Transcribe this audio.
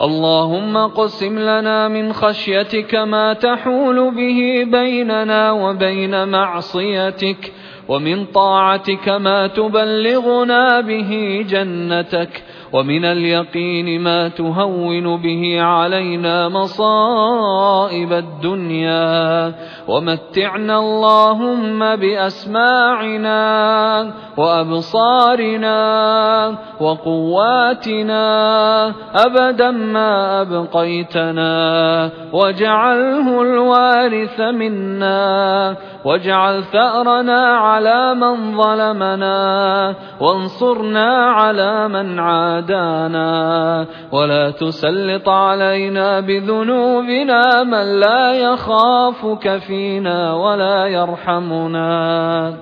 اللهم اقسم لنا من خشيتك ما تحول به بيننا وبين معصيتك ومن طاعتك ما تبلغنا به جنتك ومن اليقين ما تهون به علينا مصائب الدنيا. ومتعنا اللهم بأسماعنا وأبصارنا وقواتنا أبدا ما أبقيتنا. واجعله الوارث منا واجعل ثارنا على من ظلمنا وانصرنا على من عاد عادانا ولا تسلط علينا بذنوبنا من لا يخافك فينا ولا يرحمنا